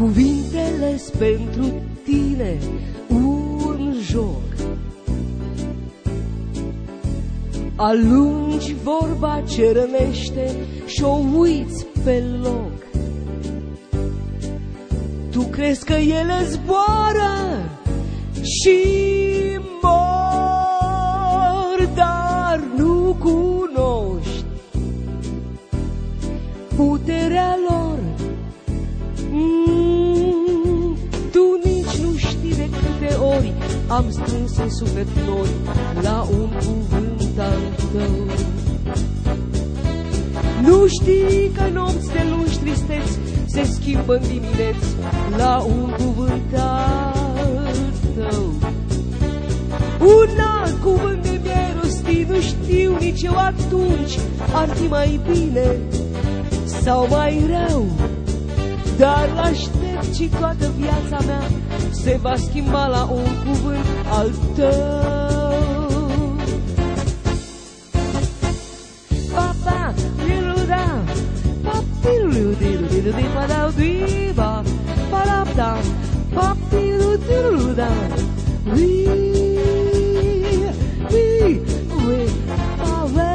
cuvintele pentru tine un joc. Alungi vorba ce rănește și o uiți pe loc. Tu crezi că ele zboară și Am strâns în suflet noi la un cuvânt al tău. Nu știi că nopți de lungi tristeți se schimbă în dimineți la un cuvânt al tău. Un alt cuvânt de mi-ai rostit, nu știu nici eu atunci, ar fi mai bine sau mai rău, dar aștept și toată viața mea se va schimba un cuvânt al tău. Papa, liluda, papilu dilu dilu di pa da diva, pa da da, papilu dilu da, vi, vi, vi, ave.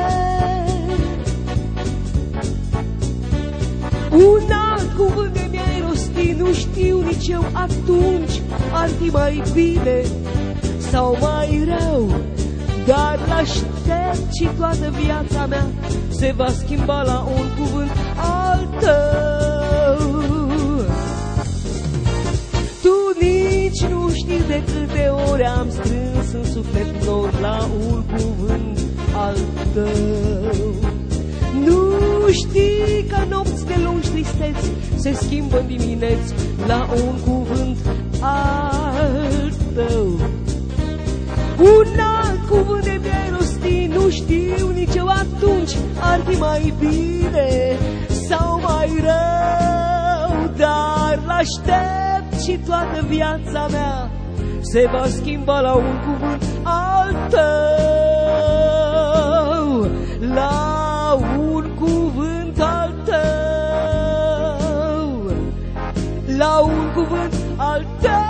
Una cuvânt Nu știu nici eu atunci Ar fi mai bine sau mai rău Dar l-aștept și toată viața mea Se va schimba la un cuvânt al tău. Tu nici nu știi de câte ori am strâns în suflet nor La un cuvânt al tău. nu știi că nopți de lungi tristeți Se schimbă în dimineți la un cuvânt al tău. Un alt cuvânt de mi-ai rostit Nu știu nici eu atunci Ar fi mai bine sau mai rău Dar l-aștept și toată viața mea Se va schimba la un cuvânt al tău over all day.